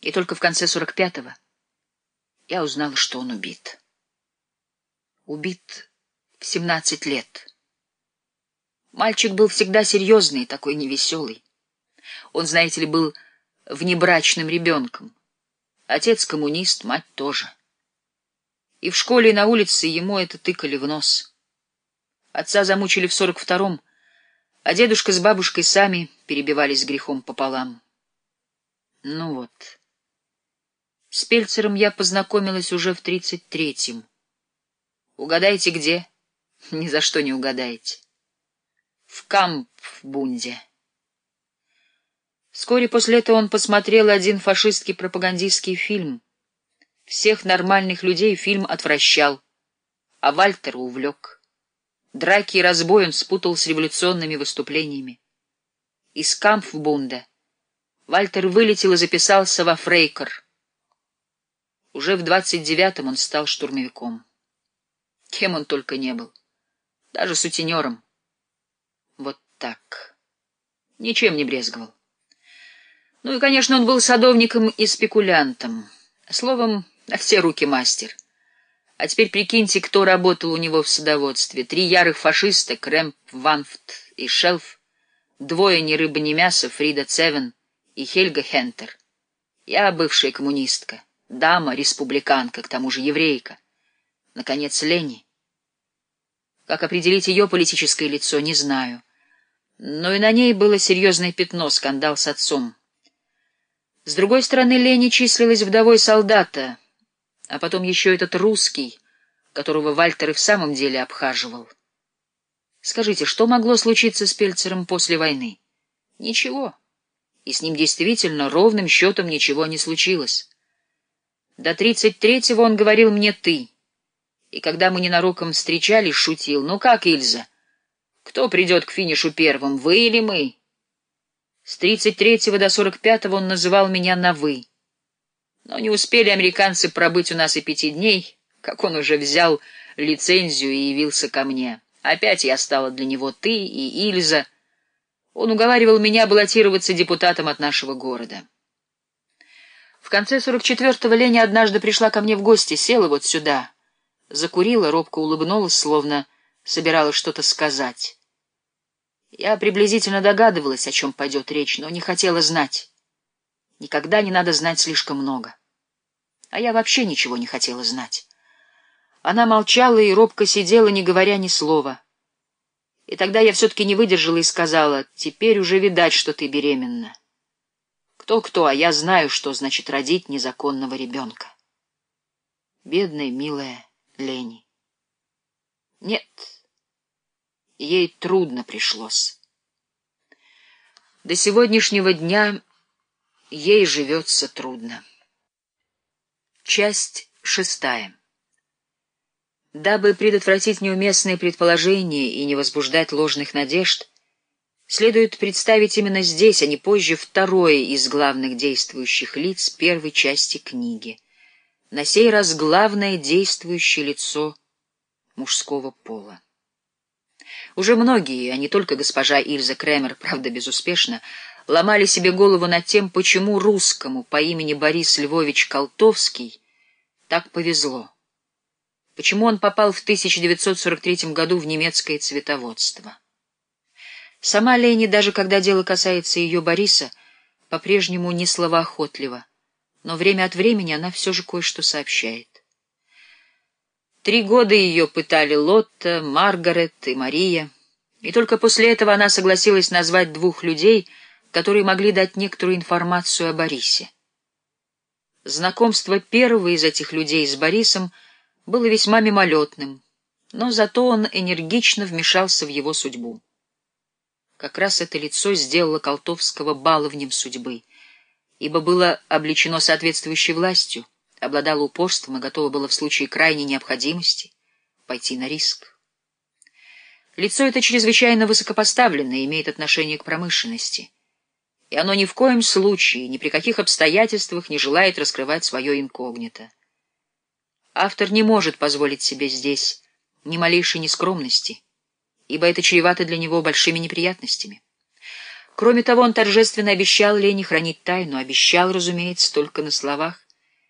И только в конце сорок пятого я узнала, что он убит. Убит в семнадцать лет. Мальчик был всегда серьезный, такой невеселый. Он, знаете ли, был внебрачным ребенком. Отец коммунист, мать тоже. И в школе, и на улице ему это тыкали в нос. Отца замучили в сорок втором, а дедушка с бабушкой сами перебивались грехом пополам. Ну вот. С Пельцером я познакомилась уже в тридцать третьем. Угадайте, где? Ни за что не угадаете. В Кампбунде. Вскоре после этого он посмотрел один фашистский пропагандистский фильм. Всех нормальных людей фильм отвращал, а Вальтера увлек. Драки и разбой он спутал с революционными выступлениями. Из Кампфбунда Вальтер вылетел и записался во Фрейкер. Уже в двадцать девятом он стал штурмовиком. Кем он только не был. Даже сутенером. Вот так. Ничем не брезговал. Ну и, конечно, он был садовником и спекулянтом. Словом, на все руки мастер. А теперь прикиньте, кто работал у него в садоводстве. Три ярых фашиста, Крэмп, Ванфт и Шелф, двое ни рыба, ни мясо, Фрида Цевен и Хельга Хентер. Я бывшая коммунистка, дама, республиканка, к тому же еврейка. Наконец, Лени. Как определить ее политическое лицо, не знаю. Но и на ней было серьезное пятно, скандал с отцом. С другой стороны, Лени числилась вдовой солдата, а потом еще этот русский, которого Вальтер и в самом деле обхаживал. Скажите, что могло случиться с Пельцером после войны? Ничего. И с ним действительно ровным счетом ничего не случилось. До тридцать третьего он говорил мне «ты». И когда мы ненароком встречались, шутил. «Ну как, Ильза? Кто придет к финишу первым, вы или мы?» С тридцать третьего до сорок пятого он называл меня на «вы». Но не успели американцы пробыть у нас и пяти дней, как он уже взял лицензию и явился ко мне. Опять я стала для него «ты» и «Ильза». Он уговаривал меня баллотироваться депутатом от нашего города. В конце 44-го Леня однажды пришла ко мне в гости, села вот сюда, закурила, робко улыбнулась, словно собиралась что-то сказать. Я приблизительно догадывалась, о чем пойдет речь, но не хотела знать. Никогда не надо знать слишком много. А я вообще ничего не хотела знать. Она молчала и робко сидела, не говоря ни слова. И тогда я все-таки не выдержала и сказала, «Теперь уже видать, что ты беременна». Кто-кто, а я знаю, что значит родить незаконного ребенка. Бедная, милая Лени. Нет, ей трудно пришлось. До сегодняшнего дня ей живется трудно. Часть шестая. Дабы предотвратить неуместные предположения и не возбуждать ложных надежд, следует представить именно здесь, а не позже, второе из главных действующих лиц первой части книги. На сей раз главное действующее лицо мужского пола. Уже многие, а не только госпожа Ильза Кремер, правда безуспешно, ломали себе голову над тем, почему русскому по имени Борис Львович Колтовский так повезло. Почему он попал в 1943 году в немецкое цветоводство? Сама Лени, даже когда дело касается ее Бориса, по-прежнему не словоохотлива, но время от времени она все же кое-что сообщает. Три года ее пытали Лотта, Маргарет и Мария, и только после этого она согласилась назвать двух людей, которые могли дать некоторую информацию о Борисе. Знакомство первого из этих людей с Борисом — было весьма мимолетным, но зато он энергично вмешался в его судьбу. Как раз это лицо сделало Колтовского баловнем судьбы, ибо было облечено соответствующей властью, обладало упорством и готово было в случае крайней необходимости пойти на риск. Лицо это чрезвычайно высокопоставленное, имеет отношение к промышленности, и оно ни в коем случае, ни при каких обстоятельствах не желает раскрывать свое инкогнито. Автор не может позволить себе здесь ни малейшей нескромности, ибо это чревато для него большими неприятностями. Кроме того, он торжественно обещал Лене хранить тайну, обещал, разумеется, только на словах.